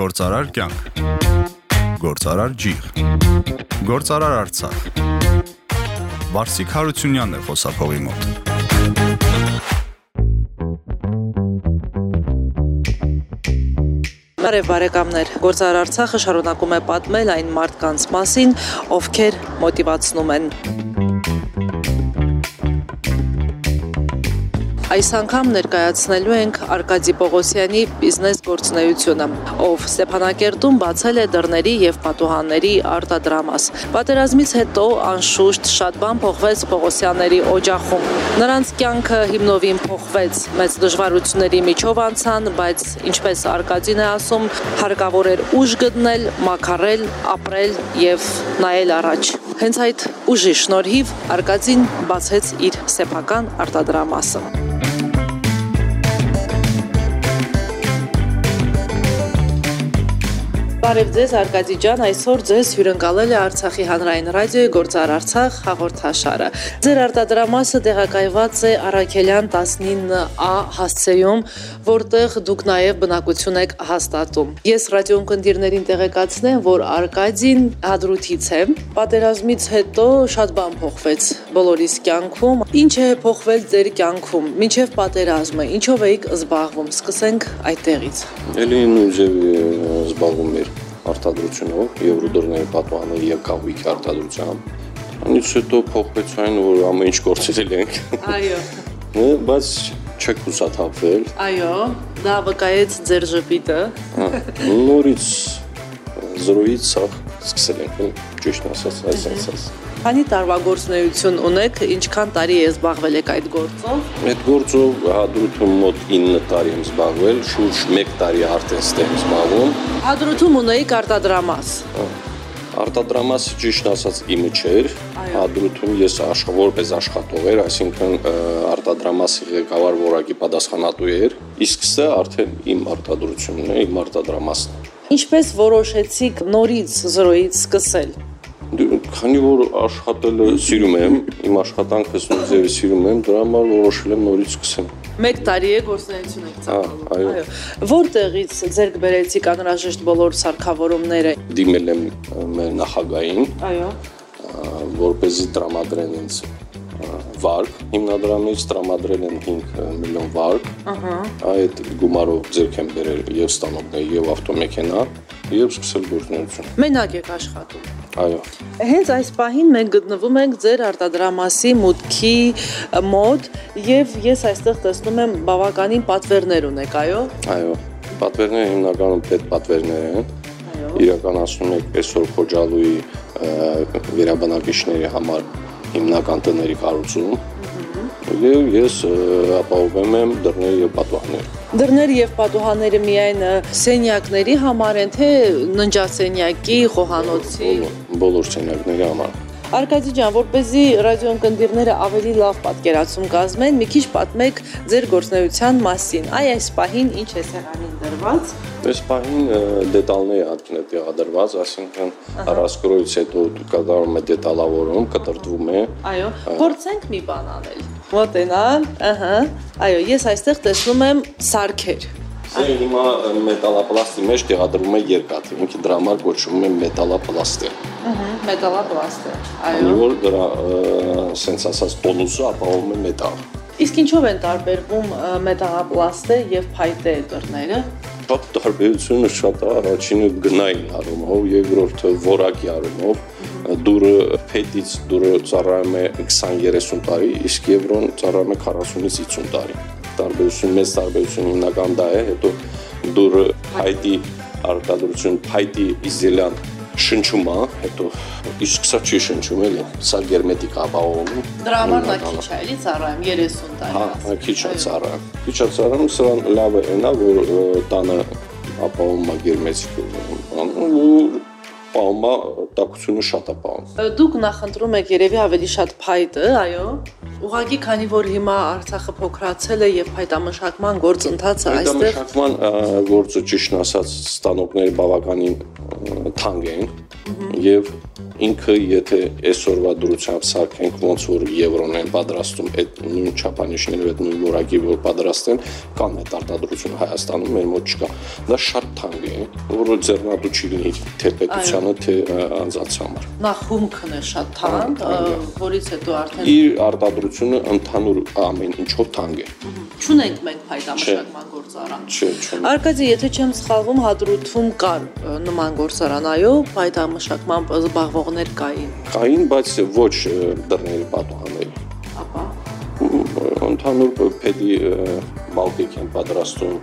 Գործարար կյանք։ Գործարար ջիղ։ Գործարար Արցախ։ Վարսիկ Հարությունյանն է խոսափողի մոտ։ Բարև բարեկամներ, Գործար Արցախը շարունակում է պատմել այն մարդկանց մասին, ովքեր մոտիվացնում են։ Այս անգամ ներկայացնելու ենք Արկադի Պողոսյանի բիզնես գործունեությունը, ով Ստեփանակերտում բացել է դռների եւ պատուհանների արտադրամաս։ Պատերազմից հետո անշուշտ շատ բան փոխվեց Պողոսյանների օջախում։ Նրանց կյանքը հիմնովին փոխվեց, մեծ դժվարությունների միջով անցան, բայց ինչպես Արկադին է ասում, հարկավոր էր ուժ գտնել, մաքարել, ապրել եւ նայել առաջ։ Հենց այդ ուժի շնորհիվ Արկադին բացեց իր սեփական արտադրամասը։ Բարև ձեզ Արկադի ջան, այսօր ձեզ հյուրընկալել է Արցախի հանրային ռադիոյի Գործար Արցախ հաղորդաշարը։ Ձեր արտադրամասը տեղակայված է Արաքելյան 19A հասցեում, որտեղ դուք նաև բնակություն եք հաստատում։ Ես ռադիոյն կնդիրներին տեղեկացնեմ, որ Արկադին հադրութից է։ Պատերազմից հետո շատ բան փոխվեց բոլորիս կյանքում։ Ինչ է փոխվել ձեր կյանքում մինչև պատերազմը։ Ինչով էիք զբաղվում։ Սկսենք այդտեղից։ Էլի նույն ձևի զբաղվում էր արտադրությունով, Եվրոդորների պատուհանների եւ կահույքի արտադրությամբ։ Անից հետո փոխվեց այն, որ ամեն ինչ կորցրել ենք։ Այո։ Բայց չեք հուսաթափվել։ Այո, դա վկայեց ձեր ժպիտը։ Հա, Նորից զրոյից սա սկսել ենք, ճիշտ ասած, այս ասած։ Քանի տարվա գործունեություն ունեք, ինչքան տարի է զբաղվել եք այդ գործով։ Այդ գործով հադրութում մոտ 9 տարի եմ զբաղվել, շուրջ 1 տարի արդեն ստեմ զբաղվում։ Հադրութում ունեիք արտադրամաս։ Արտադրամասը ճիշտ ասած իմը չէր։ Հադրութում ես աշխ որպես աշխատող էր, այսինքն արտադրամասի ղեկավար որակի պատասխանատու էր, իսկ սա արդեն իմ արտադրությունն է, իմ արտադրամասն է։ Ինչպես որոշեցիք նորից զրոյից սկսել։ Քանի որ աշխատելը սիրում եմ, իմ աշխատանքս նույն ձևի սիրում եմ, դրա համար որոշել եմ նորից սկսեմ։ 1 տարի է գործունեություն եք ծավալում։ այո։ Որտեղից ձեր բերեցիք անհրաժեշտ բոլոր սարքավորումները։ Դիմել եմ մեր նախագահային, Այո։ որ เป զի տրամադրեն ինձ վարկ, հիմնադրամից տրամադրել են 5 միլիոն վարկ։ Ահա։ Այդ գումարով ձեռք եմ բերել եւ ստանոքներ եւ ավտոմեքենա եւ սկսել գործունեություն։ Մենակ եք աշխատում։ Այո։ Հենց այս պահին մենք գտնվում ենք ձեր արտադրամասի մուտքի մոտ եւ ես այստեղ տեսնում եմ բավականին պատվերներ ունեք, այո։ Այո։ Պատվերները հիմնականում պետ պատվերներ են։ Այո։ Իրականացնում եք այսօր Խոջալուի վերաբնակիչների համար հիմնական տների կառուցում։ Եվ ես ապահովում եմ դռներ եւ պատվահներ։ Դռներ եւ պատուհանները միայն սենյակների համար են, թե ննջասենյակի, խոհանոցի։ Բոլոր ցենյակների համար։ Արկադի ջան, որպեսզի ռադիոն կնդիրները ավելի լավ պատկերացում կազմեն, մի քիչ պատմեք ձեր գործնեության մասին։ Այ այս պահին ինչ է սեղանին դրված։ Այս պահին դետալների հատկին է տեղադրված, այսինքն առասկրոյից հետո կատարում է դետալավորում, կտրտվում է։ Այո, փորձենք մի բան անել։ Մոտենալ, ըհը։ Այո, ես այստեղ տեսնում եմ սարքեր։ Սա հիմա մետալապլաստի մեջ տեղադրվում է երկաթ, ինքը դրա համար կոչվում է մետալապլաստը։ Ահա, մետալապլաստ է։ Քանի Այո։ որ դրա սենց ասած տոնուսը ապահովում է մետալ։ Իսկ ինչով են տարբերվում ը, մետալապլաստը եւ փայտե դռները։ Շատ տարբերությունը շատ է, առաջինը գնային առումով, երկրորդը որակի առումով։ Դուրը փետից դուրը ծառայում է 20-30 տարի, իսկ եվրոն ծառայում է 40-ից 50 տարի։ Տարբերություն մեծ տարբերություն հիմնական դա է, հետո դուրը փայտի արտադրություն, փայտի իզելյան շնչում է, հետո իսկ սա չի շնչում էլի, սա գերմետիկ ապահովում։ Դրա համար նա քիչ է, էլի ծառայում 30 տարի։ Հա, հա, քիչ է Այո։ ծառայում։ Քիչ է ծառայում, սրան լավ է նա, որ տանը ապահովում է գերմեցիկ ու պահում է տակությունը շատ է պահում։ Դուք նախընտրում եք երևի ավելի շատ փայտը, այո։ Ուղղակի քանի որ հիմա Արցախը փոքրացել է եւ հայտամշակման գործընթացը այստեղ Հայտամշակման գործը ճիշտ ասած ստանոկների բավականին թանկ են եւ ինքը եթե այսօրվա դրությամբ սարքենք ոնց որ եվրոն են պատրաստում այդ նույն չափանիշներով այդ նույն որակի որ պատրաստեն կան այդ արտադրություն Հայաստանում մեր մոտ չկա դա շատ թանկ է որը ձեռնատու չի լինի թե պետությանը թե անձանց համար նախ հումքն է շատ թանկ որից հետո արդեն իր արտադրությունը ընդհանուր ամեն ինչով թանկ է չունենք մենք փայտամշակման գործարան չէ չէ Արկադի եթե չեմ սխալվում հադրութում կար նման գործարան այո փայտամշակման զբաղվողներ կային կային բայց ոչ դռների պատուհանների ապա ընդհանուր փեդի բալտիկ են պատրաստում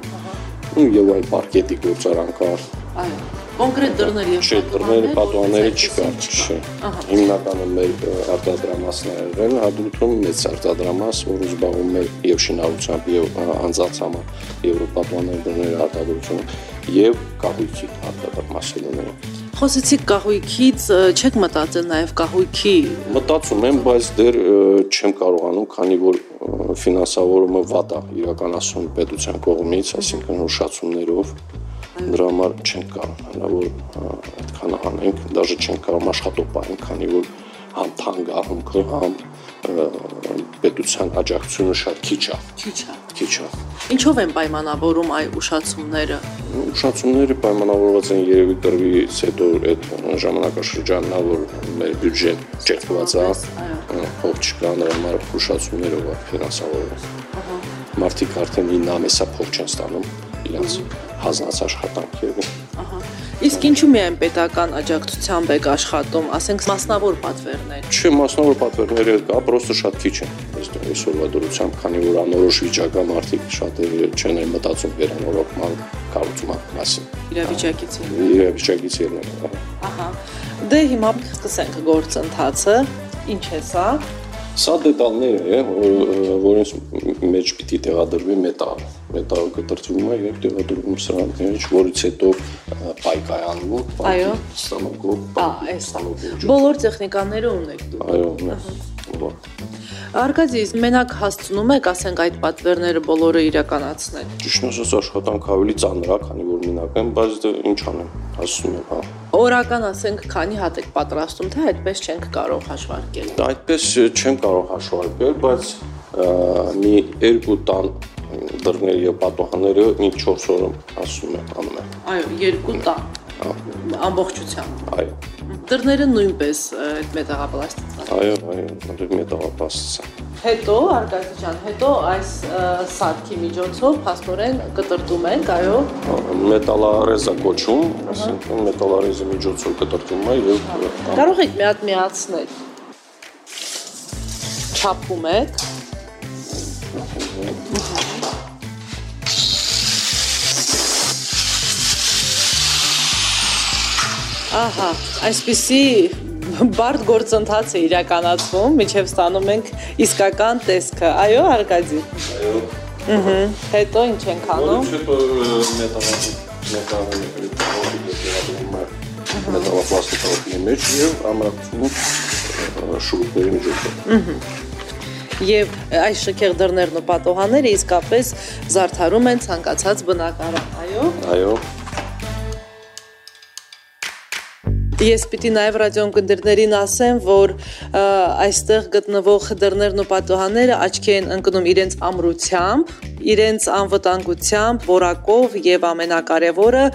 եւ այլ պարկետի գործարան կար այո կոնկրետ դռներ եւ չէ դռների պատուհանների չկար չէ հիմնականը մեր արտադրամասներն են հադրութում մեծ արտադրամաս որ զբաղվում է եւ շինարարությամբ եւ անձանց համար եվրոպատուհանների դռների արտադրությունը եւ կահույքի արտադրամասերները Խոսեցիք կահույքից, չեք մտածել նաև կահույքի։ Մտածում եմ, բայց դեռ չեմ կարողանում, քանի որ ֆինանսավորումը վատ է իրականացում պետության կողմից, այսինքն հուշացումներով դրա համար չենք կարող հնարավոր այդքան անենք, դաժե չենք կարող աշխատող պահենք, քանի որ համ թանկ է հումքը, համ պետության աջակցությունը շատ քիչ է։ Քիչ է։ Քիչ է։ Ինչով են պայմանավորում այ ուշացումները։ Ուշացումները պայմանավորված են երևի կրվից հետո այդ ժամանակաշրջանն է, որ մեր բյուջեն ճեղքված է, փող չկա, նրա համար ուշացումներով է ֆինանսավորված։ Մարդիկ արդեն 9 ամիսա փող չեն ստանում իրենց հանձնած աշխատանքերին։ Ահա Իսկ ինչու միայն պետական աջակցությամբ եք աշխատում, ասենք մասնավոր պատվերներ։ Չէ, մասնավոր պատվերները կա, պրոստը շատ քիչ են այսօրվա դրությամբ, քանի որ անորոշ վիճակա մարդիկ շատերը չեն էլ մտածում վերանորոգման կառուցման մասին։ Իրավիճակից Իրավիճակից ելնելով։ Ահա։ Դե հիմա սկսենք գործընթացը։ Ինչ է սա։ Սա դետալներ է, որոնց մեջ պիտի տեղադրվի մետալ։ Մետալը կտրտվում է եւ տեղադրվում սրանքներից, որից հետո պայկայանվում, այո, ստանոկով, ա, այս բոլոր տեխնիկաները ունեք դուք։ Այո, Արկադի, մենակ հասցնում եք, ասենք այդ պատվերները բոլորը իրականացնել։ Ճիշտ ասած աշխատանք ավելի ծանր է, քանի որ մենակ եմ, բայց դե ինչ անեմ, հասցնում եմ, հա։ Օրական ասենք քանի հատ եք պատրաստում, թե այդպես չենք կարող հաշվարկել։ Այդպես չեմ կարող հաշվարկել, բայց մի երկու տան դռներ եւ պատոհանները մի 4 օրում ասում եմ անում եմ։ Այո, երկու տան։ Ամբողջությամբ։ Այո։ Դռները նույնպես այդ մետաղապլաստիկն։ Այո, այո, մետաղապլաստիկ։ Հետո Արկադի ջան, հետո այս սարքի միջոցով փաստորեն կտրտում ենք, այո։ Մետալարեզա կոչում, այսինքն մետալարեզի միջոցով կտրտում է եւ Կարող եք մի հատ միացնել։ Չափում եք։ Ահա, այսպիսի բարդ գործընթաց է իրականացվում, միջև ստանում ենք իսկական տեսքը։ Այո, Արկադի։ Այո։ Ահա, հետո ինչ ենք անում։ մետալի մետալապլաստիկի մեջ եւ ամրացում շուրupների միջոցով։ Եվ այս շքեղ դռներն ու պատոհանները իսկապես զարդարում են ցանկացած բնակարան, այո։ Այո։ Ես պիտի նաև ռադիոընկերներին ասեմ, որ այստեղ գտնվող դռներն ու պատոհանները աչքի են ընկնում իրենց ամրությամբ, իրենց անվտանգությամբ, որակով եւ ամենակարևորը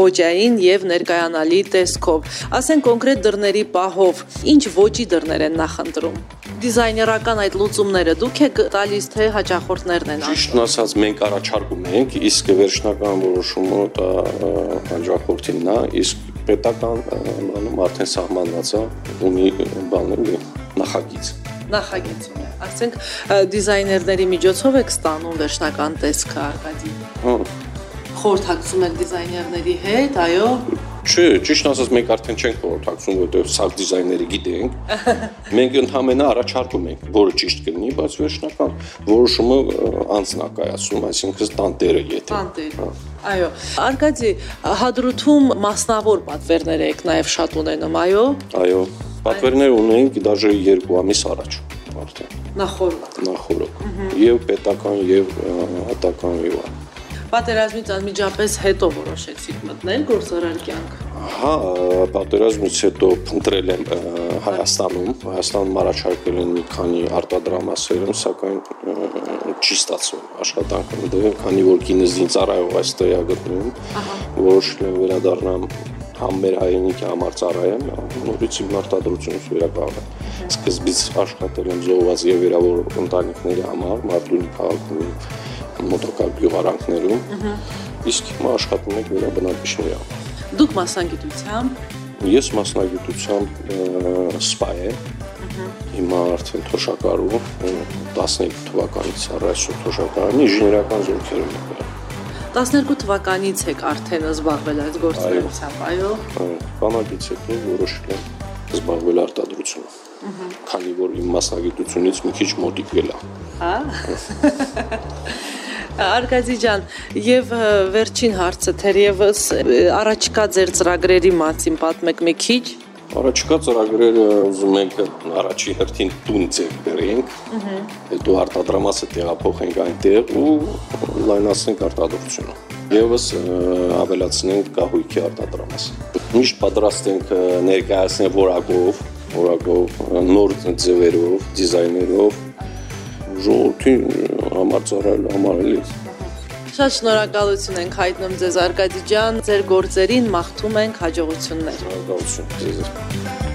ոճային եւ ներկայանալի տեսքով։ Ասեն կոնկրետ դռների պահով, ինչ ոճի դռներ են նախընտրում դիզայներական այդ լուծումները դուք եք տալիս թե հաճախորդներն են Ճիշտ ասած մենք առաջարկում ենք, իսկ վերջնական որոշումը դա հաճախորդինն է, իսկ պետական անում արդեն սահմանված է ունի բաներ նախագիծ նախագիծ ունի ասենք դիզայներների միջոցով եք ստանում վերջնական տեսքը Արկադի հա խորհրդակցում եք դիզայներների հետ այո Չէ, ճիշտ ասած մենք արդեն չենք խորհրդակցում, որտեղ սա դիզայները գիտենք։ Մենք ընդհանրապես առաջարկում ենք, որը ճիշտ կլինի, բայց վերջնական որոշումը անձն է կայացնում, այսինքն տանտերը եթե։ Տանտերը։ Այո։ Արկադի, հադրութում մասնավոր պատվերներ եք նաև շատ ունենում, այո։ Այո։ Պատվերներ ունենք դաժե 2 ամիս առաջ։ արդեն։ Նախորդ Նախորդ։ Եվ պետական եւ հատական եւ այլն։ Պատերազմից անմիջապես հետո որոշեցիք մտնել գործարար կյանք։ Հա, պատերազմից հետո փնտրել եմ Հայաստանում, Հայաստանում առաջարկել են մի քանի արտադրամասերում, սակայն չի ստացվում աշխատանքը դե, քանի որ կինս ինձ ծառայող այստեղ է գտնվում, որոշել եմ վերադառնամ համ մեր հայրենիքի համար ծառայեմ, նորից իմ արտադրությունս վերականգնեմ։ Սկզբից աշխատել եմ զոհված եւ վերավոր ընտանիքների համար Մարտունի քաղաքում մոտակա գյուղարանքներում։ Իսկ հիմա աշխատում ենք վերաբնակիչների համար։ Դուք մասնագիտությամբ Ես մասնագիտությամբ սպա եմ։ Հիմա արդեն թոշակարու 12 թվականից առաջ թոշակարանի ինժեներական զորքերում եմ։ 12 թվականից եք արդեն զբաղվել այս գործունեությամբ, այո։ Բանակից հետո որոշել եմ զբաղվել արտադրությունով։ Քանի որ իմ մասնագիտությունից մի քիչ մոտիկվել է։ Հա։ Արգադի ջան, եւ վերջին հարցը թերևս առաջկա ձեր ծրագրերի մասին պատմեք մի քիչ։ Առաջկա ծրագրերը ուզում ենք առաջի հերթին տուն ձեր բերենք, հետո արտադրամասը տեղափոխենք այնտեղ ու լայնացնենք արտադրությունը։ Եվս ավելացնենք կահույքի արտադրամասը։ Միշտ պատրաստ ենք ներկայացնել որակով, որակով նոր ձևերով, դիզայներով ժողովրդի համար ծառայել համար էլի։ Շատ շնորհակալություն ենք հայտնում ձեզ Արկադի ջան, ձեր գործերին մաղթում ենք հաջողություններ։ Շնորհակալություն ձեզ։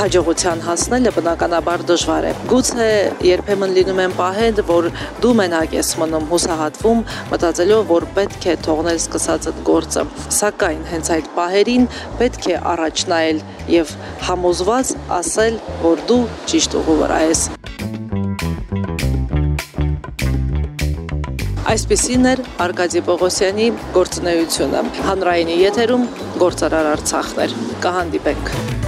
հաջողության հասնելը բնականաբար դժվար է։ Գուցե երբեմն լինում են պահեր, որ դու մենակ ես մնում հուսահատվում, մտածելով, որ պետք է թողնել սկսածդ գործը։ Սակայն հենց այդ պահերին պետք է առաջ նայել եւ համոզված ասել, որ դու ճիշտ ուղու վրա ես։ Այսպեսին էր Արկադի Պողոսյանի գործունեությունը։ Հանրայինի եթերում գործարար Արցախներ։ Կհանդիպենք։